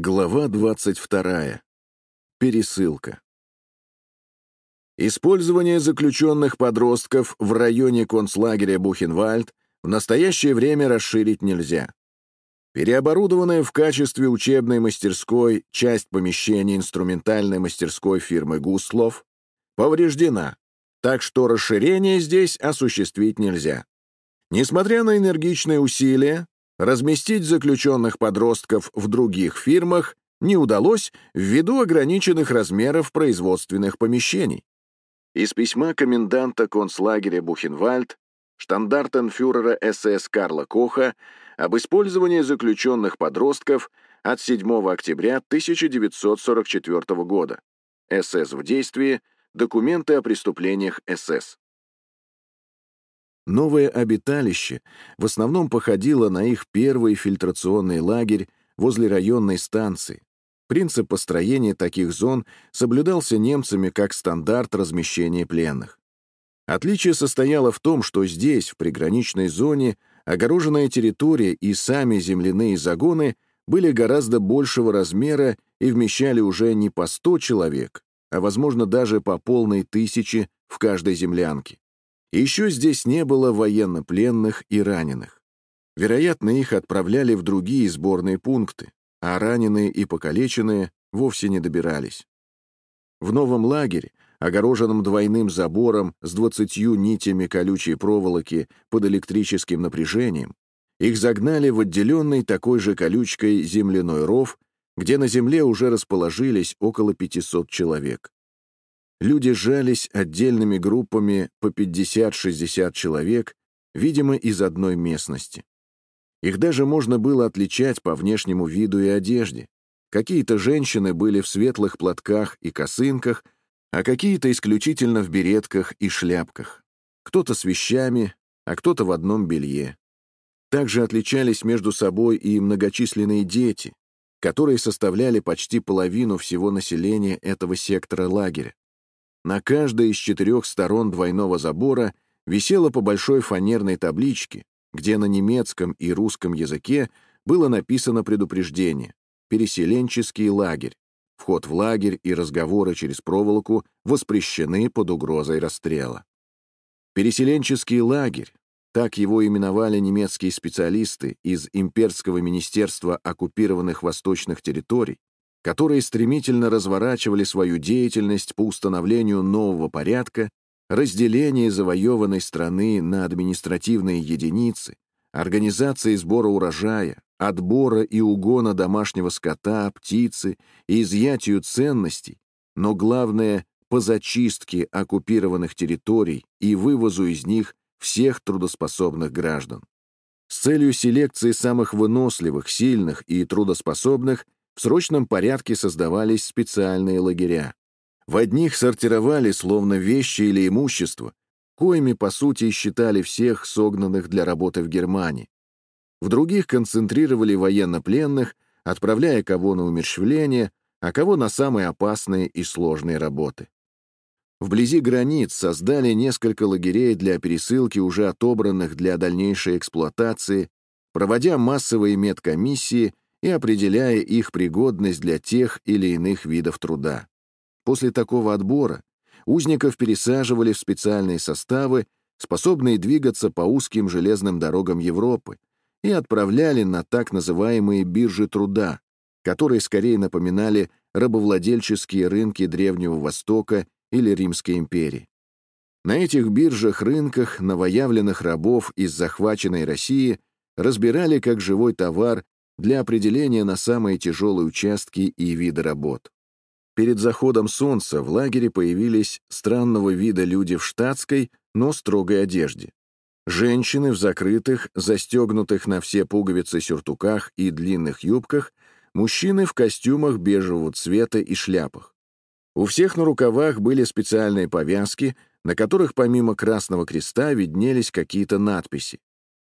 Глава 22. Пересылка. Использование заключенных подростков в районе концлагеря Бухенвальд в настоящее время расширить нельзя. Переоборудованная в качестве учебной мастерской часть помещения инструментальной мастерской фирмы «Гуслов» повреждена, так что расширение здесь осуществить нельзя. Несмотря на энергичные усилия, разместить заключенных подростков в других фирмах не удалось ввиду ограниченных размеров производственных помещений. Из письма коменданта концлагеря Бухенвальд штандартенфюрера СС Карла Коха об использовании заключенных подростков от 7 октября 1944 года. СС в действии. Документы о преступлениях СС. Новое обиталище в основном походило на их первый фильтрационный лагерь возле районной станции. Принцип построения таких зон соблюдался немцами как стандарт размещения пленных. Отличие состояло в том, что здесь, в приграничной зоне, огороженная территория и сами земляные загоны были гораздо большего размера и вмещали уже не по 100 человек, а, возможно, даже по полной тысяче в каждой землянке. Еще здесь не было военнопленных и раненых. Вероятно, их отправляли в другие сборные пункты, а раненые и покалеченные вовсе не добирались. В новом лагере, огороженном двойным забором с двадцатью нитями колючей проволоки под электрическим напряжением, их загнали в отделенный такой же колючкой земляной ров, где на земле уже расположились около 500 человек. Люди жались отдельными группами по 50-60 человек, видимо, из одной местности. Их даже можно было отличать по внешнему виду и одежде. Какие-то женщины были в светлых платках и косынках, а какие-то исключительно в беретках и шляпках. Кто-то с вещами, а кто-то в одном белье. Также отличались между собой и многочисленные дети, которые составляли почти половину всего населения этого сектора лагеря. На каждой из четырех сторон двойного забора висела по большой фанерной табличке, где на немецком и русском языке было написано предупреждение «Переселенческий лагерь». Вход в лагерь и разговоры через проволоку воспрещены под угрозой расстрела. Переселенческий лагерь, так его именовали немецкие специалисты из Имперского министерства оккупированных восточных территорий, которые стремительно разворачивали свою деятельность по установлению нового порядка, разделению завоеванной страны на административные единицы, организации сбора урожая, отбора и угона домашнего скота, птицы и изъятию ценностей, но главное — по зачистке оккупированных территорий и вывозу из них всех трудоспособных граждан. С целью селекции самых выносливых, сильных и трудоспособных в срочном порядке создавались специальные лагеря. В одних сортировали словно вещи или имущество, коими, по сути, считали всех согнанных для работы в Германии. В других концентрировали военнопленных, отправляя кого на умерщвление, а кого на самые опасные и сложные работы. Вблизи границ создали несколько лагерей для пересылки уже отобранных для дальнейшей эксплуатации, проводя массовые медкомиссии и определяя их пригодность для тех или иных видов труда. После такого отбора узников пересаживали в специальные составы, способные двигаться по узким железным дорогам Европы, и отправляли на так называемые биржи труда, которые скорее напоминали рабовладельческие рынки Древнего Востока или Римской империи. На этих биржах-рынках новоявленных рабов из захваченной России разбирали как живой товар для определения на самые тяжелые участки и виды работ. Перед заходом солнца в лагере появились странного вида люди в штатской, но строгой одежде. Женщины в закрытых, застегнутых на все пуговицы сюртуках и длинных юбках, мужчины в костюмах бежевого цвета и шляпах. У всех на рукавах были специальные повязки, на которых помимо Красного Креста виднелись какие-то надписи.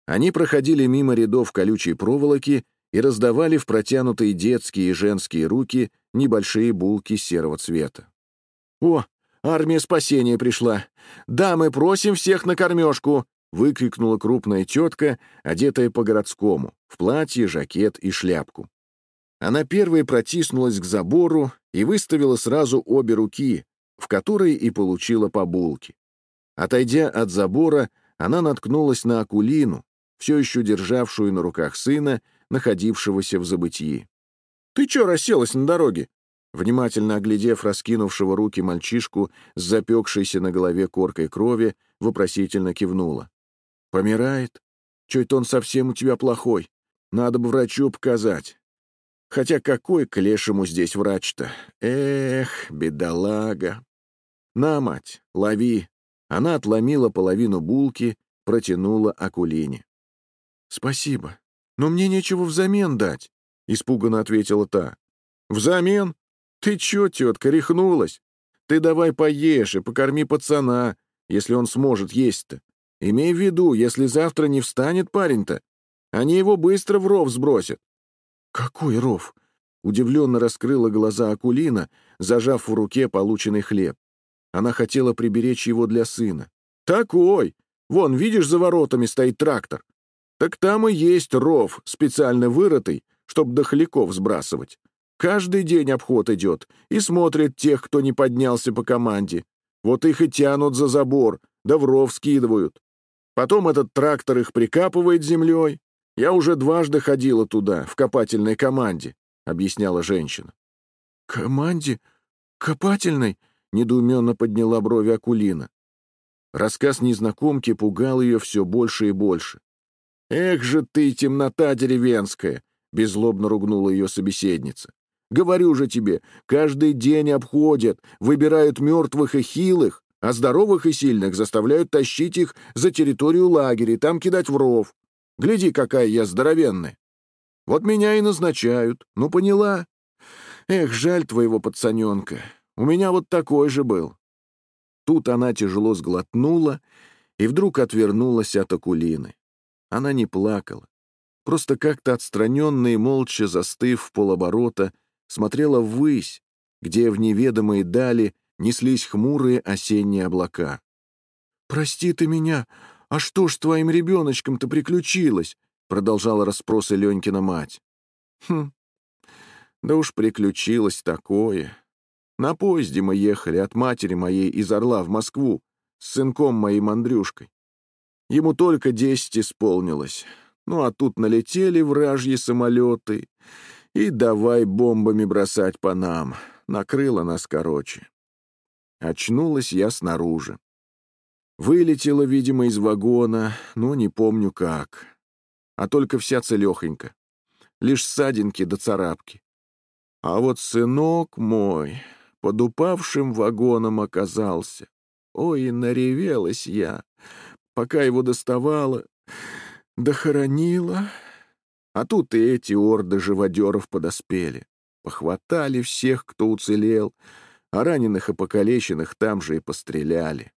Они проходили мимо рядов колючей проволоки и раздавали в протянутые детские и женские руки небольшие булки серого цвета. «О, армия спасения пришла! Дамы, просим всех на кормежку!» — выкрикнула крупная тетка, одетая по-городскому, в платье, жакет и шляпку. Она первой протиснулась к забору и выставила сразу обе руки, в которые и получила по булке. Отойдя от забора, она наткнулась на Акулину, все еще державшую на руках сына, находившегося в забытии. «Ты че расселась на дороге?» Внимательно оглядев раскинувшего руки мальчишку с запекшейся на голове коркой крови, вопросительно кивнула. «Помирает? Чуть он совсем у тебя плохой. Надо бы врачу показать. Хотя какой к лешему здесь врач-то? Эх, бедолага. На, мать, лови. Она отломила половину булки, протянула Акулине. «Спасибо, но мне нечего взамен дать», — испуганно ответила та. «Взамен? Ты чё, тетка, рехнулась? Ты давай поешь и покорми пацана, если он сможет есть-то. Имей в виду, если завтра не встанет парень-то, они его быстро в ров сбросят». «Какой ров?» — удивленно раскрыла глаза Акулина, зажав в руке полученный хлеб. Она хотела приберечь его для сына. «Такой! Вон, видишь, за воротами стоит трактор. Так там и есть ров, специально вырытый, чтоб дохляков сбрасывать. Каждый день обход идет и смотрит тех, кто не поднялся по команде. Вот их и тянут за забор, да в ров скидывают. Потом этот трактор их прикапывает землей. Я уже дважды ходила туда, в копательной команде, — объясняла женщина. «Команде? Копательной?» — недоуменно подняла брови Акулина. Рассказ незнакомки пугал ее все больше и больше. «Эх же ты, темнота деревенская!» — беззлобно ругнула ее собеседница. «Говорю же тебе, каждый день обходят, выбирают мертвых и хилых, а здоровых и сильных заставляют тащить их за территорию лагеря и там кидать в ров. Гляди, какая я здоровенная. Вот меня и назначают. Ну, поняла? Эх, жаль твоего пацаненка. У меня вот такой же был». Тут она тяжело сглотнула и вдруг отвернулась от Акулины. Она не плакала. Просто как-то отстраненно и молча застыв в полоборота, смотрела ввысь, где в неведомые дали неслись хмурые осенние облака. «Прости ты меня, а что ж твоим ребеночком-то приключилось?» продолжала расспросы Ленькина мать. «Хм, да уж приключилось такое. На поезде мы ехали от матери моей из Орла в Москву с сынком моим Андрюшкой. Ему только десять исполнилось. Ну а тут налетели вражьи самолеты. И давай бомбами бросать по нам. Накрыло нас короче. Очнулась я снаружи. Вылетела, видимо, из вагона, но не помню как. А только вся целехонька. Лишь ссадинки до да царапки. А вот сынок мой под упавшим вагоном оказался. Ой, наревелась я пока его доставала, дохоронила. А тут и эти орды живодеров подоспели. Похватали всех, кто уцелел, а раненых и покалеченных там же и постреляли.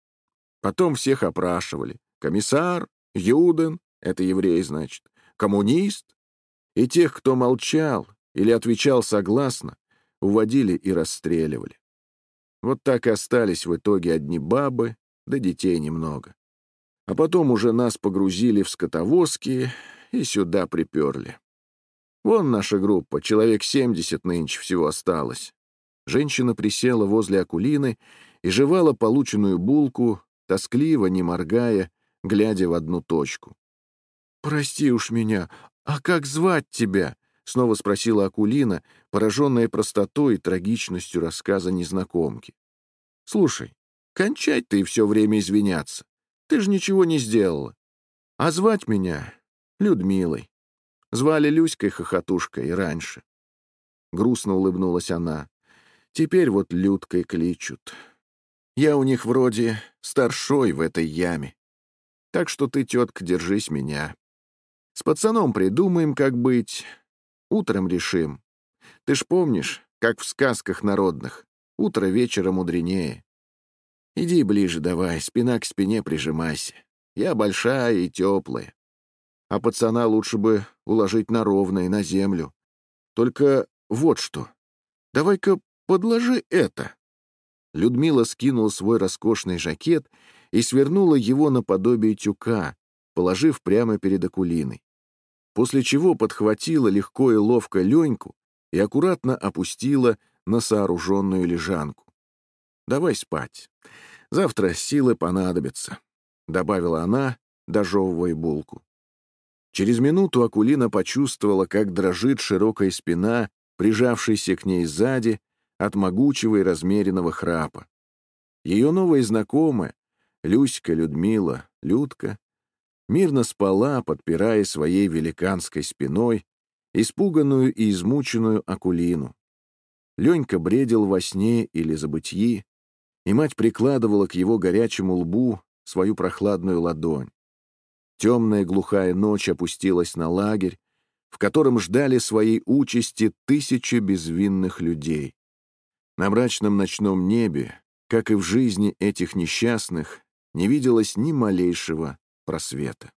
Потом всех опрашивали. Комиссар, Юден, это еврей, значит, коммунист. И тех, кто молчал или отвечал согласно, уводили и расстреливали. Вот так и остались в итоге одни бабы, да детей немного. А потом уже нас погрузили в скотовозки и сюда приперли. Вон наша группа, человек семьдесят нынче всего осталось. Женщина присела возле Акулины и жевала полученную булку, тоскливо, не моргая, глядя в одну точку. «Прости уж меня, а как звать тебя?» — снова спросила Акулина, пораженная простотой и трагичностью рассказа незнакомки. «Слушай, кончать ты все время извиняться. Ты же ничего не сделала. А звать меня Людмилой. Звали Люськой хохотушкой и раньше. Грустно улыбнулась она. Теперь вот Людкой кличут. Я у них вроде старшой в этой яме. Так что ты, тетка, держись меня. С пацаном придумаем, как быть. Утром решим. Ты ж помнишь, как в сказках народных. Утро вечера мудренее. Иди ближе давай, спина к спине прижимайся. Я большая и теплая. А пацана лучше бы уложить на ровное, на землю. Только вот что. Давай-ка подложи это. Людмила скинула свой роскошный жакет и свернула его наподобие тюка, положив прямо перед Акулиной. После чего подхватила легко и ловко Леньку и аккуратно опустила на сооруженную лежанку. «Давай спать. Завтра силы понадобятся», — добавила она, дожевывая булку. Через минуту Акулина почувствовала, как дрожит широкая спина, прижавшаяся к ней сзади от могучего и размеренного храпа. Ее новая знакомая, Люська Людмила, Людка, мирно спала, подпирая своей великанской спиной испуганную и измученную Акулину. Ленька бредил во сне или забытьи, и мать прикладывала к его горячему лбу свою прохладную ладонь. Темная глухая ночь опустилась на лагерь, в котором ждали своей участи тысячи безвинных людей. На мрачном ночном небе, как и в жизни этих несчастных, не виделось ни малейшего просвета.